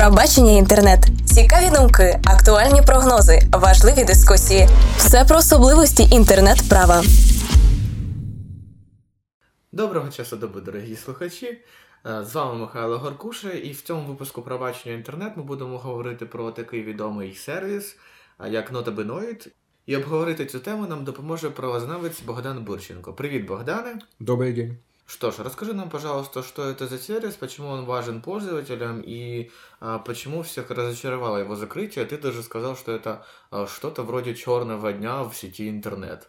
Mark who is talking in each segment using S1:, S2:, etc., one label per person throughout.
S1: Пробачення інтернет, цікаві думки, актуальні прогнози, важливі дискусії. Все про особливості інтернет-права.
S2: Доброго часу доби, дорогі слухачі. Е, З вами Михайло Горкуша, і в цьому випуску пробачення інтернет ми будемо говорити про такий відомий сервіс, е, як Notabenoid. І обговорити цю тему нам допоможе правознавець Богдан Бурченко. Привіт, Богдане!
S3: Добрый день.
S2: Что ж, расскажи нам, пожалуйста, что это за сервис, почему он важен пользователям и а, почему всех разочаровало его закрытие. Ты даже сказал, что это а, что-то вроде черного дня в сети интернет.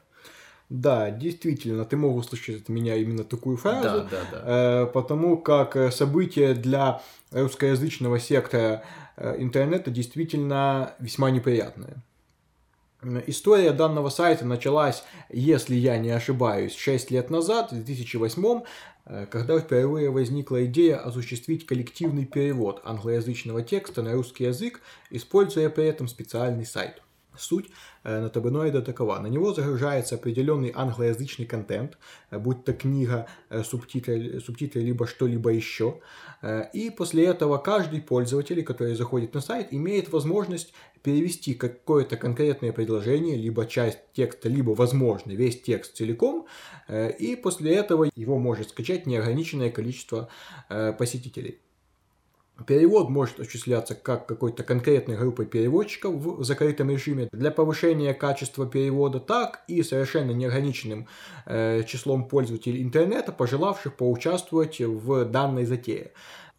S3: Да, действительно, ты мог услышать от меня именно такую фразу,
S2: Да, да, да.
S3: э, потому как э, событие для русскоязычного сектора э, интернета действительно весьма неприятное. История данного сайта началась, если я не ошибаюсь, 6 лет назад, в 2008 э, когда впервые возникла идея осуществить коллективный перевод англоязычного текста на русский язык, используя при этом специальный сайт. Суть э, нотабеноида такова. На него загружается определенный англоязычный контент, будь то книга, субтитры, субтитры либо что-либо еще. И после этого каждый пользователь, который заходит на сайт, имеет возможность перевести какое-то конкретное предложение, либо часть текста, либо, возможно, весь текст целиком, э, и после этого его может скачать неограниченное количество э, посетителей. Перевод может осуществляться как какой-то конкретной группой переводчиков в закрытом режиме для повышения качества перевода, так и совершенно неограниченным э, числом пользователей интернета, пожелавших поучаствовать в данной затее.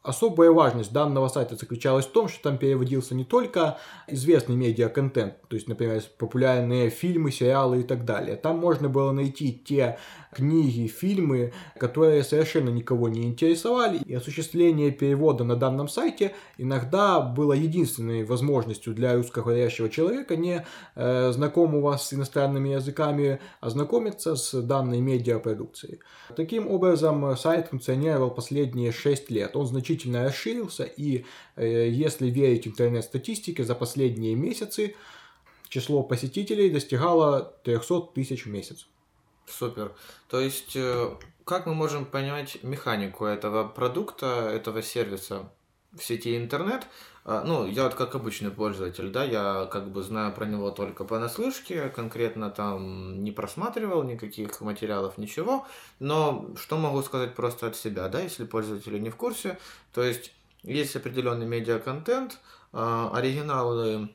S3: Особая важность данного сайта заключалась в том, что там переводился не только известный медиа-контент, то есть, например, популярные фильмы, сериалы и так далее. Там можно было найти те книги, фильмы, которые совершенно никого не интересовали, и осуществление перевода на данном сайте иногда было единственной возможностью для русскоговорящего человека, не э, знакомого с иностранными языками, ознакомиться с данной медиапродукцией. Таким образом, сайт функционировал последние 6 лет. Он значительно расширился, и э, если верить интернет-статистике, за последние месяцы число посетителей достигало 300 тысяч в месяц.
S2: Супер. То есть, э, как мы можем понять механику этого продукта, этого сервиса в сети интернет? А, Ну, я вот как обычный пользователь, да, я как бы знаю про него только понаслышке, конкретно там не просматривал никаких материалов, ничего, но что могу сказать просто от себя, да, если пользователи не в курсе, то есть есть определенный медиаконтент, а, оригиналы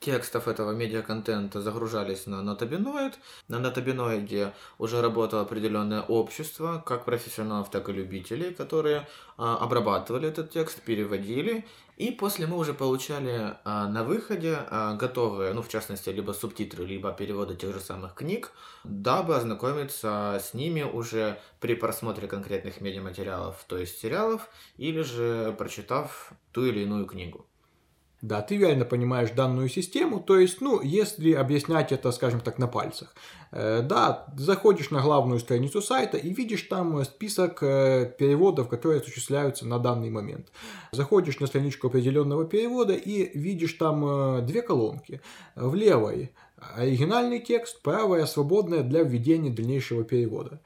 S2: текстов этого медиаконтента загружались на Notabenoid. На Notabenoid уже работало определенное общество, как профессионалов, так и любителей, которые а, обрабатывали этот текст, переводили. И после мы уже получали а, на выходе а, готовые, ну, в частности, либо субтитры, либо переводы тех же самых книг, дабы ознакомиться с ними уже при просмотре конкретных медиаматериалов, то есть сериалов, или же прочитав ту или иную книгу.
S3: Да, ты верно понимаешь данную систему, то есть, ну, если объяснять это, скажем так, на пальцах. Э, Да, заходишь на главную страницу сайта и видишь там э, список э, переводов, которые осуществляются на данный момент. Заходишь на страничку определенного перевода и видишь там две колонки. В левой оригинальный текст, правая свободная для введения дальнейшего перевода.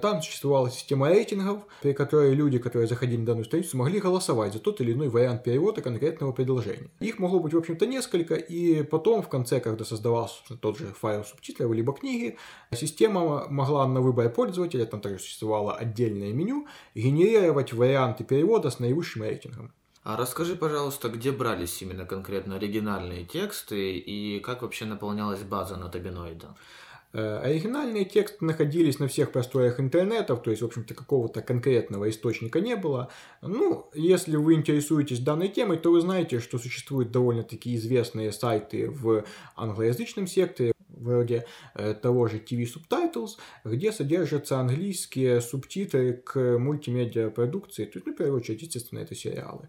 S3: Там существовала система рейтингов, при которой люди, которые заходили на данную страницу, могли голосовать за тот или иной вариант перевода конкретного предложения. Их могло быть, в общем-то, несколько, и потом, в конце, когда создавался тот же файл субтитров либо книги, система могла на выбор пользователя, там также существовало отдельное меню, генерировать варианты перевода с наивысшим рейтингом.
S2: А расскажи, пожалуйста, где брались именно конкретно оригинальные тексты и как вообще наполнялась база нотабиноида?
S3: Э, Оригинальные тексты находились на всех просторах интернетов, то есть, в общем-то, какого-то конкретного источника не было. Ну, если вы интересуетесь данной темой, то вы знаете, что существуют довольно-таки известные сайты в англоязычном секторе, вроде э, того же TV Subtitles, где содержатся английские субтитры к мультимедиа продукции, то есть, ну, в первую очередь, естественно, это сериалы.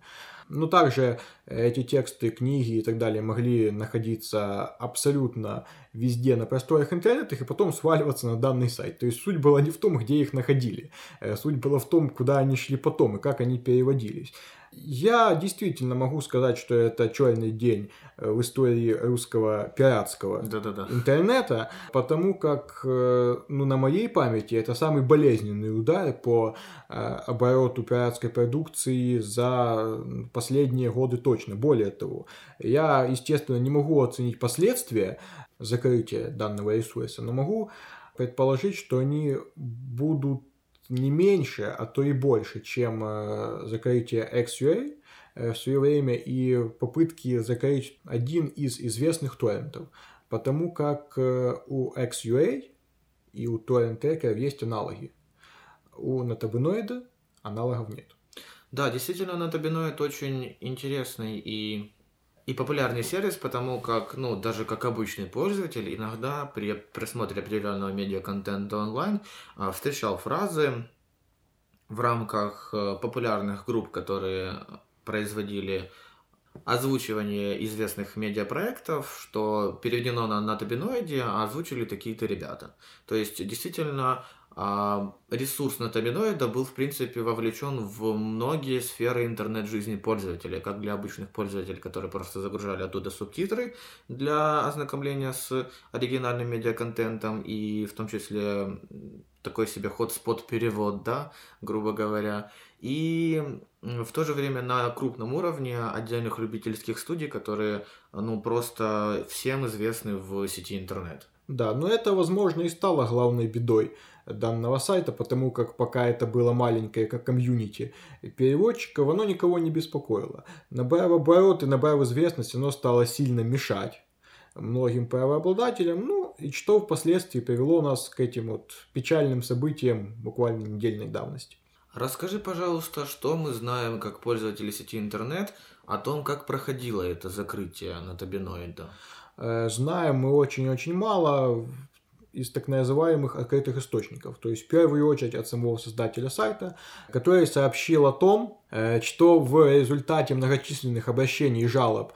S3: Но также эти тексты, книги и так далее могли находиться абсолютно везде на просторах интернета и потом сваливаться на данный сайт. То есть суть была не в том, где их находили, э, суть была в том, куда они шли потом и как они переводились. Я действительно могу сказать, что это черный день э, в истории русского пиратского
S2: Да-да-да.
S3: интернета, потому как, э, ну, на моей памяти, это самый болезненный удар по э, обороту пиратской продукции за последние годы точно. Более того, я, естественно, не могу оценить последствия закрытия данного ресурса, но могу предположить, что они будут не меньше, а то и больше, чем э, закрытие XUA э, в свое время и попытки закрыть один из известных торрентов. Потому как э, у XUA и у торрент есть аналоги. У натабиноида аналогов нет.
S2: Да, действительно, натабиноид очень интересный и и популярный сервис, потому как, ну, даже как обычный пользователь, иногда при просмотре определенного медиаконтента онлайн а, встречал фразы в рамках а, популярных групп, которые производили озвучивание известных медиапроектов, что переведено на, на а озвучили такие-то ребята. То есть, действительно, ресурс натабиноида был, в принципе, вовлечен в многие сферы интернет-жизни пользователя, как для обычных пользователей, которые просто загружали оттуда субтитры для ознакомления с оригинальным медиаконтентом, и в том числе такой себе ход-спот перевод, да, грубо говоря, и в то же время на крупном уровне отдельных любительских студий, которые, ну, просто всем известны в сети интернет.
S3: Да, но это, возможно, и стало главной бедой данного сайта, потому как пока это было маленькое как комьюнити переводчиков, оно никого не беспокоило. Набрав обороты, набрав известность, оно стало сильно мешать многим правообладателям, ну и что впоследствии привело нас к этим вот печальным событиям буквально недельной давности.
S2: Расскажи, пожалуйста, что мы знаем как пользователи сети интернет о том, как проходило это закрытие на табиноида?
S3: Э, знаем мы очень-очень мало из так называемых открытых источников. То есть, в первую очередь, от самого создателя сайта, который сообщил о том, э, что в результате многочисленных обращений и жалоб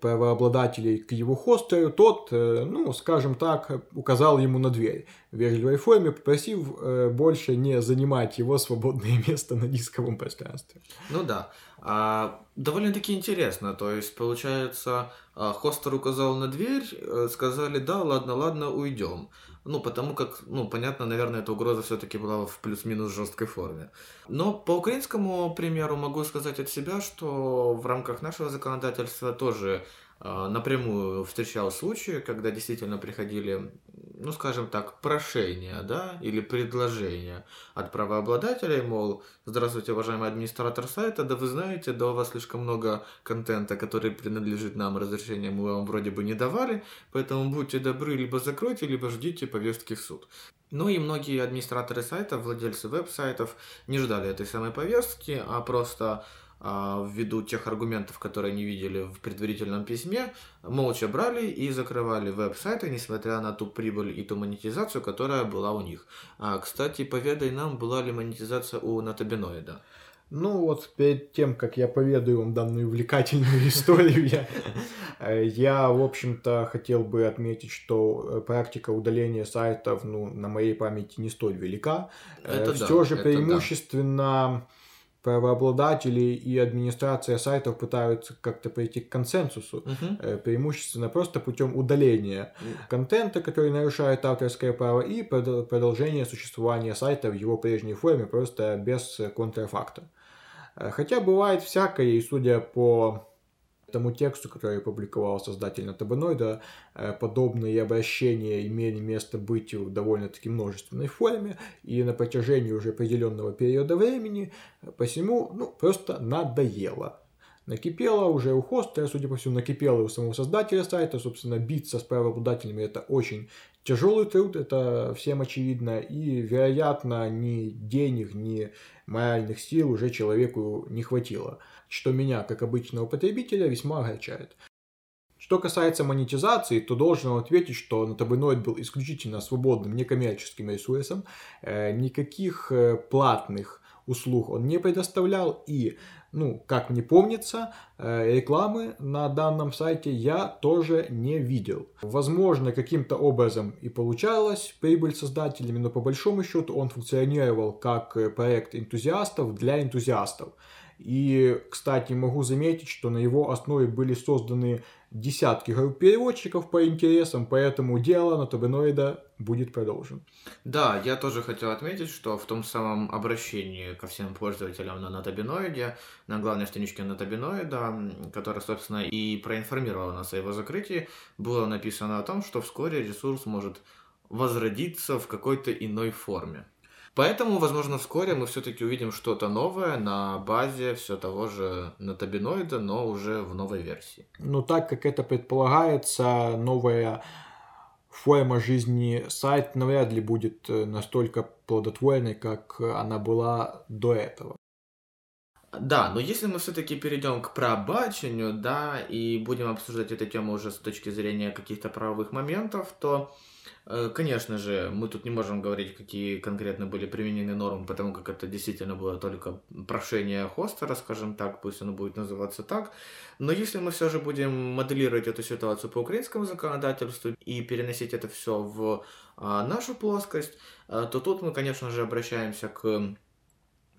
S3: правообладателей к его хостеру, тот, э, ну, скажем так, указал ему на дверь в вежливой форме, попросив э, больше не занимать его свободное место на дисковом пространстве.
S2: Ну да. А, довольно-таки интересно. То есть, получается, хостер указал на дверь, сказали, да, ладно, ладно, уйдем. Ну, потому как, ну, понятно, наверное, эта угроза все-таки была в плюс-минус жесткой форме. Но по украинскому примеру могу сказать от себя, что в рамках нашего законодательства тоже напрямую встречал случаи, когда действительно приходили, ну скажем так, прошения, да, или предложения от правообладателей, мол, здравствуйте, уважаемый администратор сайта, да вы знаете, да у вас слишком много контента, который принадлежит нам, разрешения мы вам вроде бы не давали, поэтому будьте добры, либо закройте, либо ждите повестки в суд. Ну и многие администраторы сайтов, владельцы веб-сайтов не ждали этой самой повестки, а просто а, ввиду тех аргументов, которые они видели в предварительном письме, молча брали и закрывали веб-сайты, несмотря на ту прибыль и ту монетизацию, которая была у них. А, кстати, поведай нам, была ли монетизация у Натабиноида?
S3: Ну вот перед тем, как я поведаю вам данную увлекательную историю, я, я, в общем-то, хотел бы отметить, что практика удаления сайтов, ну, на моей памяти не столь велика. Это Все да, же преимущественно... Да правообладатели и администрация сайтов пытаются как-то прийти к консенсусу, uh-huh. преимущественно просто путем удаления контента, который нарушает авторское право, и продолжения существования сайта в его прежней форме, просто без контрафакта. Э, хотя бывает всякое, и судя по тому тексту, который опубликовал создатель Натабаноида, э, подобные обращения имели место быть в довольно-таки множественной форме и на протяжении уже определенного периода времени, посему ну, просто надоело. Накипело уже у хостера, судя по всему, накипело у самого создателя сайта. Собственно, биться с правообладателями это очень тяжелый труд, это всем очевидно. И, вероятно, ни денег, ни моральных сил уже человеку не хватило что меня, как обычного потребителя, весьма огорчает. Что касается монетизации, то должен ответить, что Натабиноид был исключительно свободным некоммерческим ресурсом, э, никаких э, платных услуг он не предоставлял и, ну, как мне помнится, э, рекламы на данном сайте я тоже не видел. Возможно, каким-то образом и получалась прибыль создателями, но по большому счету он функционировал как проект энтузиастов для энтузиастов. И, кстати, могу заметить, что на его основе были созданы десятки групп переводчиков по интересам, поэтому дело на табиноида будет продолжен.
S2: Да, я тоже хотел отметить, что в том самом обращении ко всем пользователям на натабиноиде, на главной страничке натабиноида, которая, собственно, и проинформировала нас о его закрытии, было написано о том, что вскоре ресурс может возродиться в какой-то иной форме. Поэтому, возможно, вскоре мы все-таки увидим что-то новое на базе все того же натабиноида, но уже в новой версии.
S3: Ну, так как это предполагается, новая форма жизни сайт навряд ли будет э, настолько плодотворной, как она была до этого.
S2: Да, но если мы все-таки перейдем к пробачению, да, и будем обсуждать эту тему уже с точки зрения каких-то правовых моментов, то конечно же, мы тут не можем говорить, какие конкретно были применены нормы, потому как это действительно было только прошение хостера, скажем так, пусть оно будет называться так. Но если мы все же будем моделировать эту ситуацию по украинскому законодательству и переносить это все в а, нашу плоскость, э, то тут мы, конечно же, обращаемся к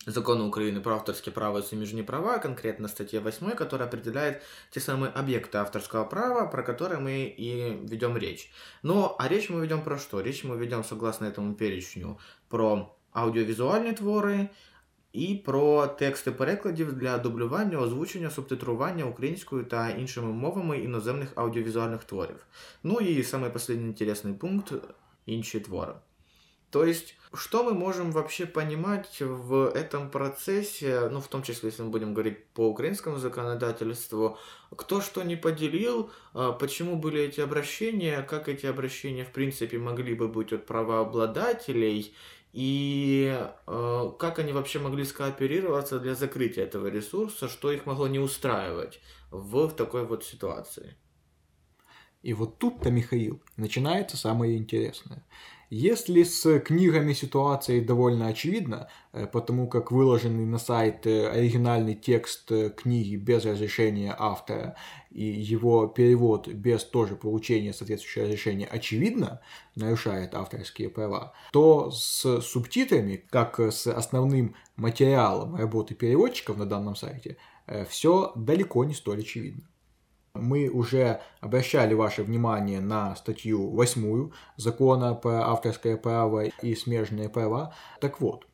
S2: Закону Украины про авторские права и сумежные права, конкретно статья 8, которая определяет те самые объекты авторского права, про которые мы и ведем речь. Но, а речь мы ведем про что? Речь мы ведем, согласно этому перечню, про аудиовізуальні твори і про тексти перекладів для дублювання, озвучення, субтитрування українською та іншими мовами іноземних аудіовізуальних творів. Ну і самый последний интересный пункт – інші твори. То есть, что мы можем вообще понимать в этом процессе, ну, в том числе, если мы будем говорить по украинскому законодательству, кто что не поделил, а, почему были эти обращения, как эти обращения, в принципе, могли бы быть от правообладателей, и э, как они вообще могли скооперироваться для закрытия этого ресурса, что их могло не устраивать в, в такой вот ситуации.
S3: И вот тут-то, Михаил, начинается самое интересное. Если с книгами ситуация довольно очевидна, э, потому как выложенный на сайт э, оригинальный текст э, книги без разрешения автора и его перевод без тоже получения соответствующего разрешения очевидно нарушает авторские права, то с субтитрами, как с основным материалом работы переводчиков на данном сайте, все далеко не столь очевидно. Мы уже обращали ваше внимание на статью 8 закона про авторское право и смежные права. Так вот,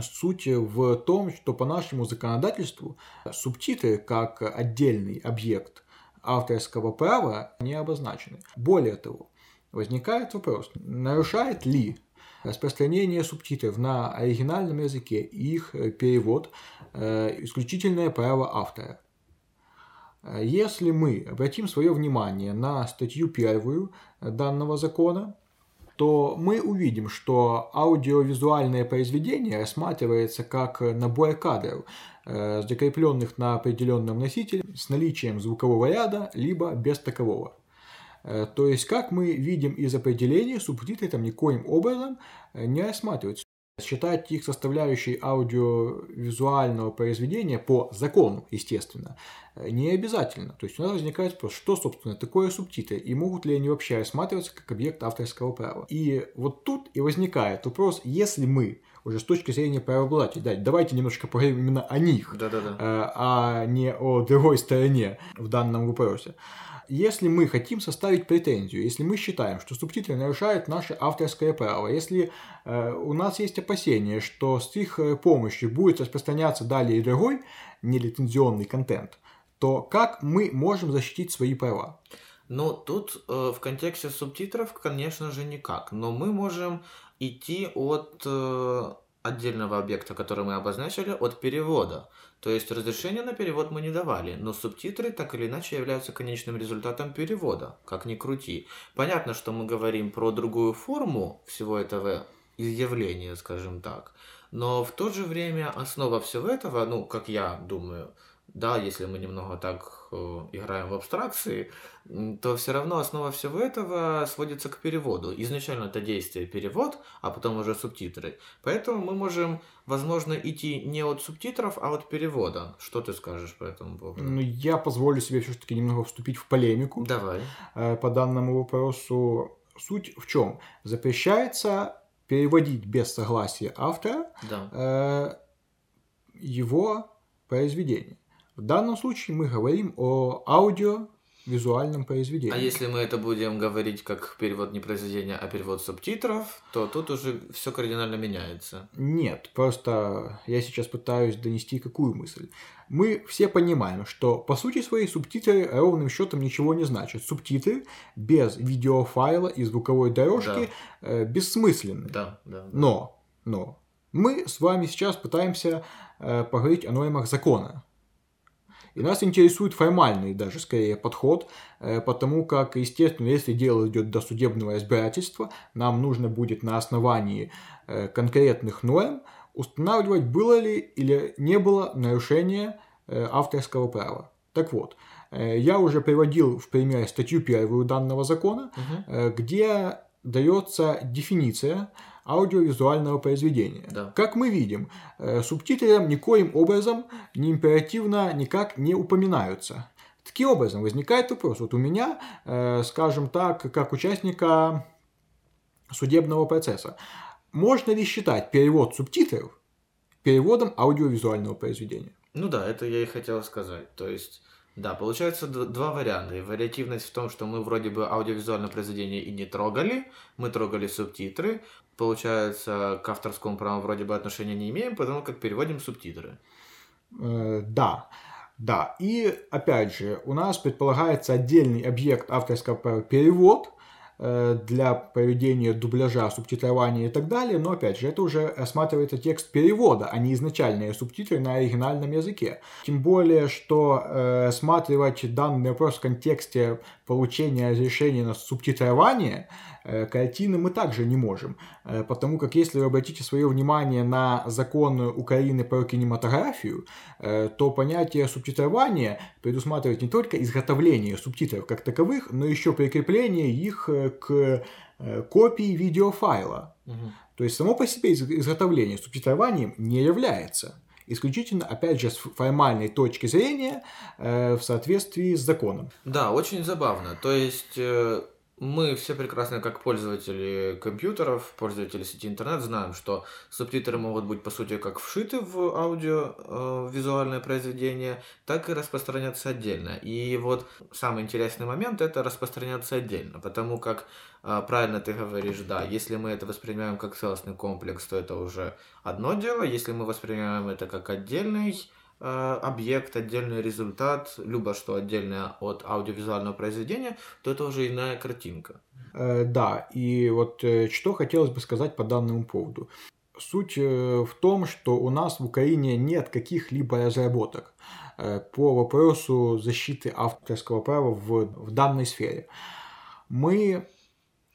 S3: Суть в том, что по нашему законодательству субтитры как отдельный объект авторского права не обозначены. Более того, возникает вопрос, нарушает ли распространение субтитров на оригинальном языке их перевод э, исключительное право автора. Э, если мы обратим свое внимание на статью первую данного закона, то мы увидим, что аудиовизуальное произведение рассматривается как набор кадров, э, закрепленных на определенном носителе с наличием звукового ряда, либо без такового. Э, то есть, как мы видим из определения, субтитры там никоим образом не рассматриваются. Считать их составляющей аудиовизуального произведения по закону, естественно, не обязательно. То есть у нас возникает вопрос, что, собственно, такое субтитры, и могут ли они вообще рассматриваться как объект авторского права. И вот тут и возникает вопрос, если мы уже с точки зрения правообладателей, да, давайте немножко поговорим именно о них,
S2: да -да -да.
S3: а не о другой стороне в данном вопросе если мы хотим составить претензию, если мы считаем, что субтитры нарушают наше авторское право, если э, у нас есть опасения, что с их э, помощью будет распространяться далее и другой нелицензионный контент, то как мы можем защитить свои права?
S2: Ну, тут э, в контексте субтитров, конечно же, никак. Но мы можем идти от э, отдельного объекта, который мы обозначили, от перевода. То есть разрешение на перевод мы не давали, но субтитры так или иначе являются конечным результатом перевода, как ни крути. Понятно, что мы говорим про другую форму всего этого изъявления, скажем так, но в то же время основа всего этого, ну, как я думаю, да, если мы немного так э, играем в абстракции, то все равно основа всего этого сводится к переводу. Изначально это действие перевод, а потом уже субтитры. Поэтому мы можем, возможно, идти не от субтитров, а от перевода. Что ты скажешь по этому поводу?
S3: Ну, я позволю себе все-таки немного вступить в полемику.
S2: Давай.
S3: Э, по данному вопросу. Суть в чем? Запрещается переводить без согласия автора
S2: да.
S3: э, его произведения. В данном случае мы говорим о аудио визуальном произведении.
S2: А если мы это будем говорить как перевод не произведения, а перевод субтитров, то тут уже все кардинально меняется.
S3: Нет, просто я сейчас пытаюсь донести какую мысль. Мы все понимаем, что по сути своей субтитры ровным счетом ничего не значат. Субтитры без видеофайла и звуковой дорожки да. э, бессмысленны.
S2: Да, да, да.
S3: Но, но мы с вами сейчас пытаемся э, поговорить о нормах закона. И нас интересует формальный даже скорее подход, э, потому как, естественно, если дело идет до судебного избирательства, нам нужно будет на основании э, конкретных норм устанавливать, было ли или не было нарушения э, авторского права. Так вот, я уже приводил в пример статью первую данного закона, угу. где дается дефиниция аудиовизуального произведения.
S2: Да.
S3: Как мы видим, э, субтитры никоим образом не императивно никак не упоминаются. Таким образом, возникает вопрос. Вот у меня, э, скажем так, как участника судебного процесса, можно ли считать перевод субтитров переводом аудиовизуального произведения?
S2: Ну да, это я и хотел сказать. То есть да, получается два варианта. И вариативность в том, что мы вроде бы аудиовизуальное произведение и не трогали, мы трогали субтитры. Получается, к авторскому праву вроде бы отношения не имеем, потому как переводим субтитры.
S3: Э, да. Да, и опять же, у нас предполагается отдельный объект авторского права перевод, Э, для проведения дубляжа, субтитрования и так далее, но опять же, это уже осматривается текст перевода, а не изначальные субтитры на оригинальном языке. Тем более, что э, осматривать данный вопрос в контексте получения разрешения на субтитрование э, картины мы также не можем, э, потому как если вы обратите свое внимание на закон Украины про кинематографию, э, то понятие субтитрования предусматривает не только изготовление субтитров как таковых, но еще прикрепление их к копии видеофайла.
S2: Угу.
S3: То есть само по себе изготовление субтитрованием не является. Исключительно, опять же, с формальной точки зрения э, в соответствии с законом.
S2: Да, очень забавно. То есть э, мы все прекрасно, как пользователи компьютеров, пользователи сети интернет, знаем, что субтитры могут быть, по сути, как вшиты в аудио э, визуальное произведение, так и распространяться отдельно. И вот самый интересный момент это распространяться отдельно, потому как э, правильно ты говоришь, да, если мы это воспринимаем как целостный комплекс, то это уже одно дело, если мы воспринимаем это как отдельный объект, отдельный результат, либо что отдельное от аудиовизуального произведения, то это уже иная картинка.
S3: Э, да, и вот э, что хотелось бы сказать по данному поводу. Суть в том, что у нас в Украине нет каких-либо разработок по вопросу защиты авторского права в, в данной сфере. Мы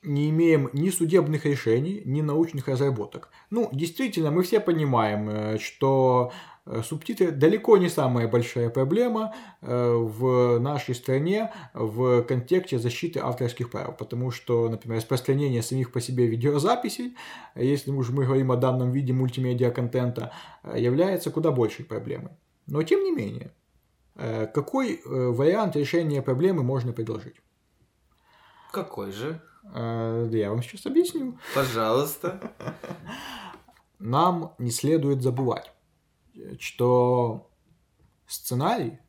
S3: не имеем ни судебных решений, ни научных разработок. Ну, действительно, мы все понимаем, что Э, субтитры далеко не самая большая проблема э, в нашей стране в контексте защиты авторских прав, потому что, например, распространение самих по себе видеозаписей, если уж мы говорим о данном виде мультимедиа контента, э, является куда большей проблемой. Но тем не менее, какой вариант решения проблемы можно предложить?
S2: Какой же?
S3: Я вам сейчас объясню.
S2: Пожалуйста.
S3: Нам не следует забывать, что сценарий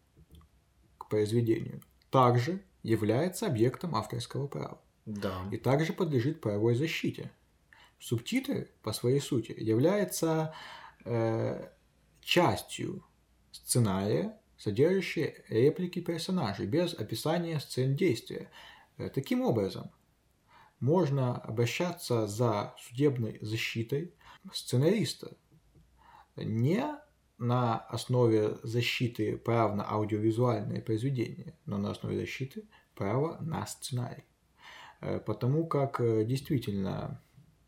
S3: к произведению также является объектом авторского права.
S2: Да.
S3: И также подлежит правовой защите. Субтитры, по своей сути, являются э, частью сценария, содержащей реплики персонажей, без описания сцен действия. Э, таким образом, можно обращаться за судебной защитой сценариста не на основе защиты прав на аудиовизуальное произведение, но на основе защиты права на сценарий. Э, потому как э, действительно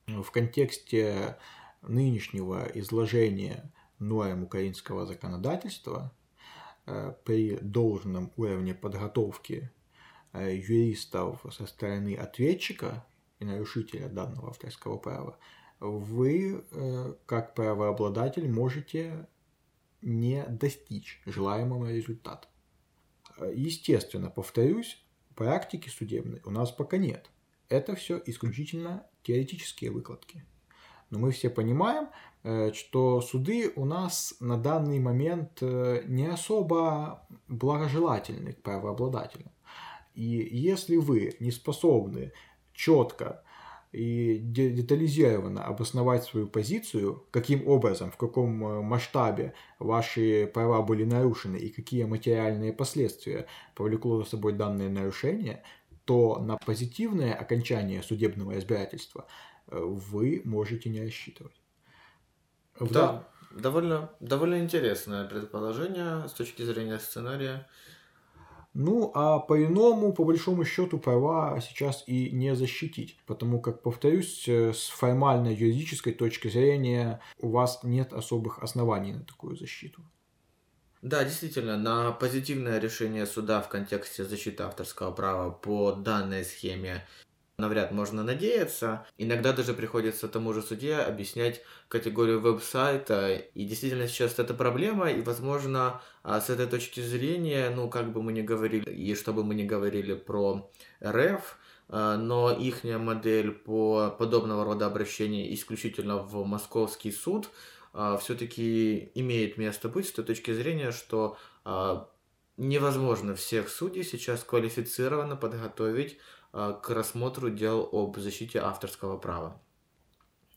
S3: в контексте нынешнего изложения норм украинского законодательства э, при должном уровне подготовки юристов со стороны ответчика и нарушителя данного авторского права, вы, как правообладатель, можете не достичь желаемого результата. Естественно, повторюсь, практики судебной у нас пока нет. Это все исключительно теоретические выкладки. Но мы все понимаем, э, что суды у нас на данный момент э, не особо благожелательны к правообладателям. И если вы не способны четко и детализированно обосновать свою позицию, каким образом, в каком э, масштабе ваши права были нарушены и какие материальные последствия повлекло за собой данное нарушение, то на позитивное окончание судебного разбирательства э, вы можете не рассчитывать.
S2: Да, да. довольно, довольно интересное предположение с точки зрения сценария.
S3: Ну, а по-иному, по большому счету, права сейчас и не защитить, потому как, повторюсь, э, с формальной юридической точки зрения у вас нет особых оснований на такую защиту.
S2: Да, действительно, на позитивное решение суда в контексте защиты авторского права по данной схеме навряд можно надеяться. Иногда даже приходится тому же судье объяснять категорию веб-сайта. И действительно сейчас это проблема, и, возможно, а, с этой точки зрения, ну, как бы мы ни говорили, и чтобы мы не говорили про РФ, а, но их модель по подобного рода обращения исключительно в московский суд а, все-таки имеет место быть с той точки зрения, что невозможно всех судей сейчас квалифицированно подготовить к рассмотру дел об защите авторского права.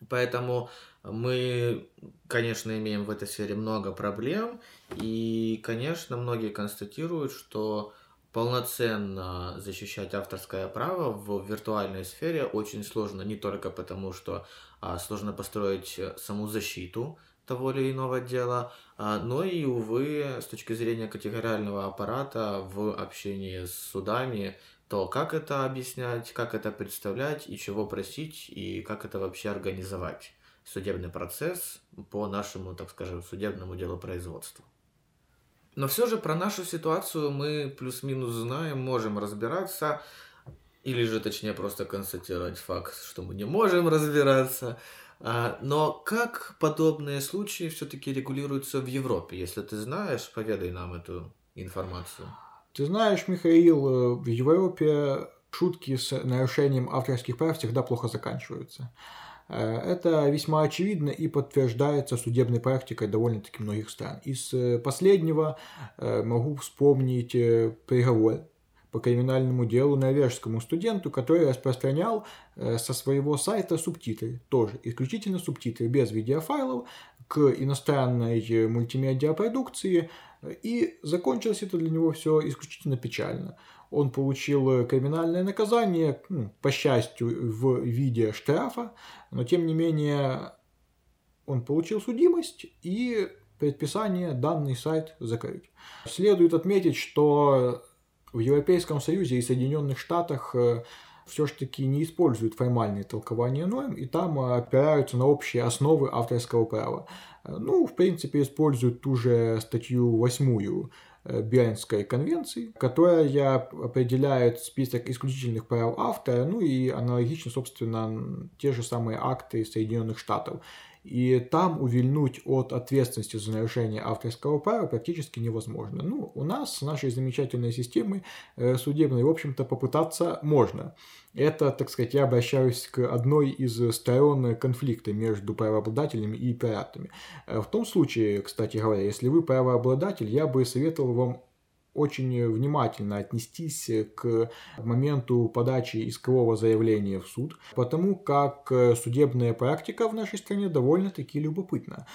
S2: Поэтому мы, конечно, имеем в этой сфере много проблем, и, конечно, многие констатируют, что полноценно защищать авторское право в виртуальной сфере очень сложно не только потому, что а, сложно построить саму защиту того или иного дела, а, но и, увы, с точки зрения категориального аппарата в общении с судами то как это объяснять, как это представлять и чего просить, и как это вообще организовать судебный процесс по нашему, так скажем, судебному делопроизводству. Но все же про нашу ситуацию мы плюс-минус знаем, можем разбираться, или же точнее просто констатировать факт, что мы не можем разбираться. А, но как подобные случаи все-таки регулируются в Европе? Если ты знаешь, поведай нам эту информацию.
S3: Ты знаешь, Михаил, э, в Европе шутки с нарушением авторских прав всегда плохо заканчиваются. Э, это весьма очевидно и подтверждается судебной практикой довольно-таки многих стран. Из э, последнего могу вспомнить приговор по криминальному делу норвежскому студенту, который распространял со своего сайта субтитры, тоже исключительно субтитры, без видеофайлов, к иностранной мультимедиапродукции, и закончилось это для него все исключительно печально. Он получил криминальное наказание, ну, по счастью, в виде штрафа, но тем не менее он получил судимость и предписание данный сайт закрыть. Следует отметить, что в Европейском Союзе и Соединенных Штатах э, все-таки не используют формальные толкования норм, и там опираются на общие основы авторского права. Ну, в принципе, используют ту же статью восьмую э, Бернской конвенции, которая определяет список исключительных прав автора, ну и аналогично, собственно, те же самые акты Соединенных Штатов. И там увильнуть от ответственности за нарушение авторского права практически невозможно. Ну, у нас с нашей замечательной системой э, судебной, в общем-то, попытаться можно. Это, так сказать, я обращаюсь к одной из сторон конфликта между правообладателями и пиратами. Э, в том случае, кстати говоря, если вы правообладатель, я бы советовал вам очень внимательно отнестись к моменту подачи искового заявления в суд, потому как судебная практика в нашей стране довольно-таки любопытна.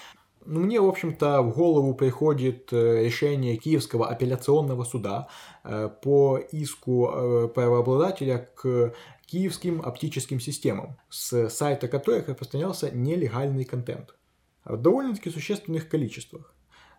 S3: Ну, мне, в общем-то, в голову приходит э, решение Киевского апелляционного суда э, по иску э, правообладателя к киевским оптическим системам, с сайта которых распространялся нелегальный контент в довольно-таки существенных количествах.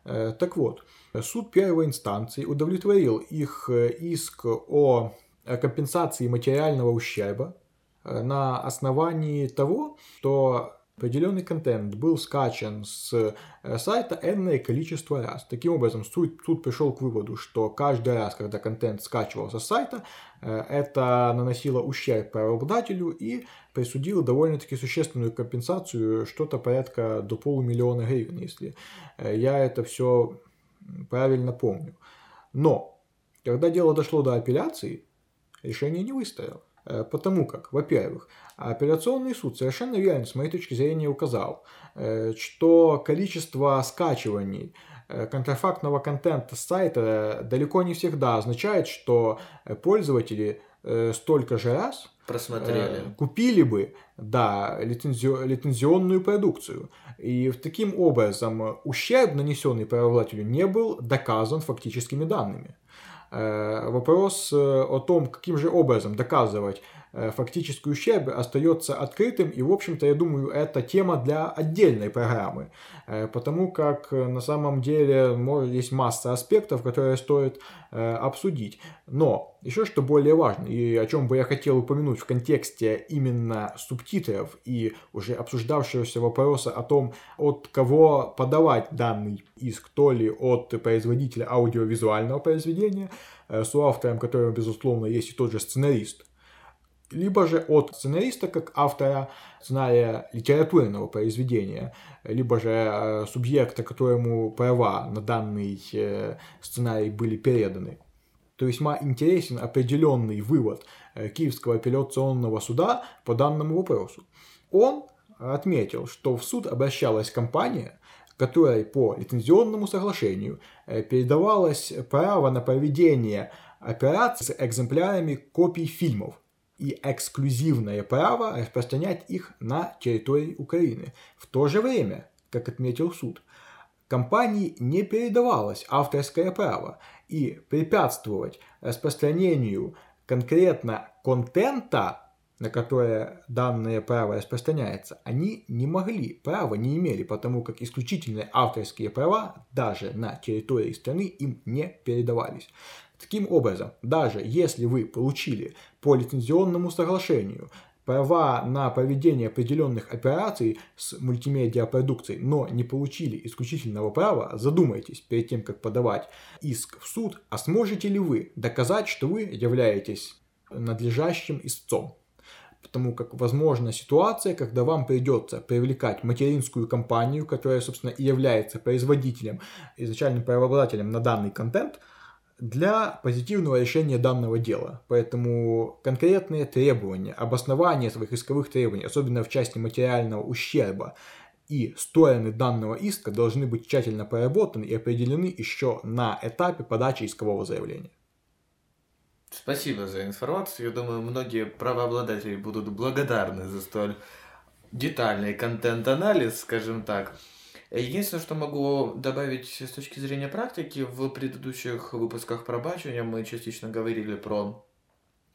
S3: Э, так вот, суд первой инстанции удовлетворил их э, иск о компенсации материального ущерба э, на основании того, что определенный контент был скачан с сайта энное количество раз. Таким образом, суд, суд пришел к выводу, что каждый раз, когда контент скачивался с сайта, это наносило ущерб правообладателю и присудила довольно-таки существенную компенсацию, что-то порядка до полумиллиона гривен, если э, я это все правильно помню. Но, когда дело дошло до апелляции, решение не выстояло. Э, потому как, во-первых, апелляционный суд совершенно верно, с моей точки зрения, указал, э, что количество скачиваний контрафактного контента с сайта далеко не всегда означает, что пользователи столько же раз
S2: просмотрели.
S3: купили бы, да, лицензio, лицензионную продукцию. И таким образом ущерб, нанесенный правообладателю, не был доказан фактическими данными. Вопрос о том, каким же образом доказывать фактический ущерб остается открытым, и, в общем-то, я думаю, это тема для отдельной программы, потому как на самом деле есть масса аспектов, которые стоит обсудить. Но еще что более важно, и о чем бы я хотел упомянуть в контексте именно субтитров и уже обсуждавшегося вопроса о том, от кого подавать данный иск, то ли от производителя аудиовизуального произведения, э, с автором которого, безусловно, есть и тот же сценарист, либо же от сценариста как автора сценария литературного произведения, либо же э, субъекта, которому права на данный э, сценарий были переданы то весьма интересен определенный вывод э, Киевского апелляционного суда по данному вопросу. Он отметил, что в суд обращалась компания, которой по лицензионному соглашению передавалось право на проведение операций с экземплярами копий фильмов и эксклюзивное право распространять их на территории Украины. В то же время, как отметил суд, компании не передавалось авторское право, и препятствовать распространению конкретно контента, на которое данное право распространяется, они не могли, права не имели, потому как исключительные авторские права даже на территории страны им не передавались. Таким образом, даже если вы получили по лицензионному соглашению права на проведение определенных операций с мультимедиапродукцией, но не получили исключительного права, задумайтесь перед тем, как подавать иск в суд, а сможете ли вы доказать, что вы являетесь надлежащим истцом. Потому как возможна ситуация, когда вам придется привлекать материнскую компанию, которая, собственно, и является производителем, изначальным правообладателем на данный контент – для позитивного решения данного дела. Поэтому конкретные требования, обоснование своих исковых требований, особенно в части материального ущерба, и стороны данного иска должны быть тщательно проработаны и определены еще на этапе подачи искового заявления.
S2: Спасибо за информацию. Я думаю, многие правообладатели будут благодарны за столь детальный контент-анализ, скажем так. Единственное, что могу добавить с точки зрения практики, в предыдущих выпусках про бачивания мы частично говорили про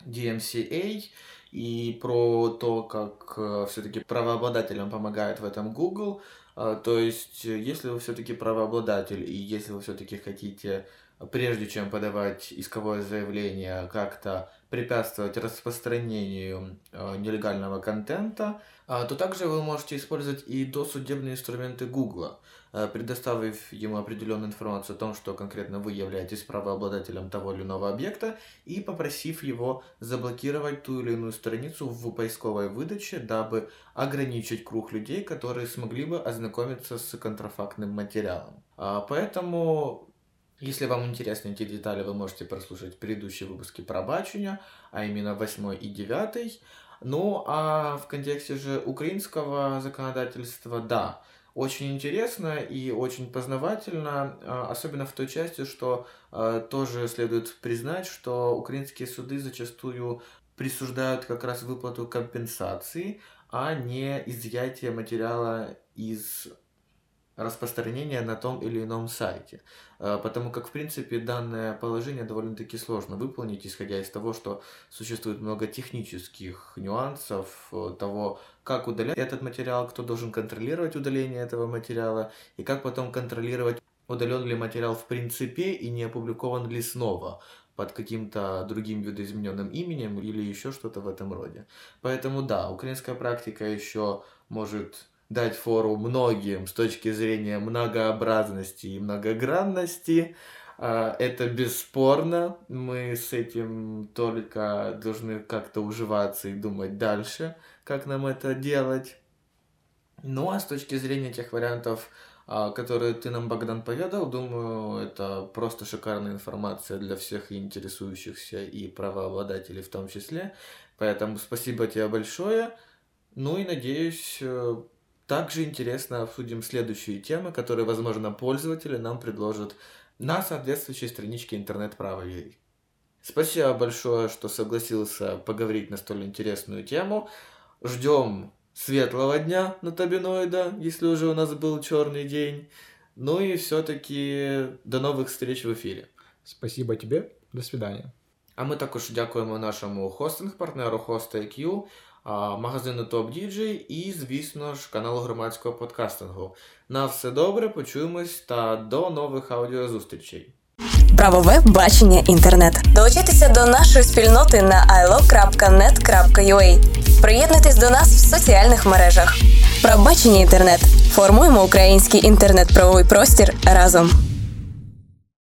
S2: DMCA и про то, как э, все-таки правообладателям помогает в этом Google. А, то есть, если вы все-таки правообладатель и если вы все-таки хотите, прежде чем подавать исковое заявление, как-то препятствовать распространению э, нелегального контента, а, то также вы можете использовать и досудебные инструменты Google, э, предоставив ему определенную информацию о том, что конкретно вы являетесь правообладателем того или иного объекта, и попросив его заблокировать ту или иную страницу в поисковой выдаче, дабы ограничить круг людей, которые смогли бы ознакомиться с контрафактным материалом. А, поэтому если вам интересны эти детали, вы можете прослушать предыдущие выпуски про бачення, а именно 8 и 9. Ну, а в контексте же украинского законодательства, да, очень интересно и очень познавательно, а, особенно в той части, что а, тоже следует признать, что украинские суды зачастую присуждают как раз выплату компенсации, а не изъятие материала из распространения на том или ином сайте. А, потому как, в принципе, данное положение довольно-таки сложно выполнить, исходя из того, что существует много технических нюансов э, того, как удалять этот материал, кто должен контролировать удаление этого материала, и как потом контролировать, удален ли материал в принципе и не опубликован ли снова под каким-то другим видоизмененным именем или еще что-то в этом роде. Поэтому да, украинская практика еще может дать фору многим с точки зрения многообразности и многогранности. А, это бесспорно. Мы с этим только должны как-то уживаться и думать дальше, как нам это делать. Ну а с точки зрения тех вариантов, которые ты нам, Богдан, поведал. Думаю, это просто шикарная информация для всех интересующихся и правообладателей в том числе. Поэтому спасибо тебе большое. Ну и надеюсь, э, также интересно обсудим следующие темы, которые, возможно, пользователи нам предложат на соответствующей страничке интернет-права Спасибо большое, что согласился поговорить на столь интересную тему. Ждем светлого дня на табиноида, если уже у нас был черный день. Ну и все-таки до новых встреч в эфире.
S3: Спасибо тебе. До свидания.
S2: А ми також дякуємо нашому хостинг-партнеру HostIQ, магазину Top DJ і, звісно ж, каналу громадського подкастингу. На все добре, почуємось та до нових аудіозустрічей.
S1: Правове бачення інтернет. Долучайтеся до нашої спільноти на ilo.net.ua. Приєднуйтесь до нас в соціальних мережах. Правбачення інтернет. Формуємо український інтернет-правовий простір разом.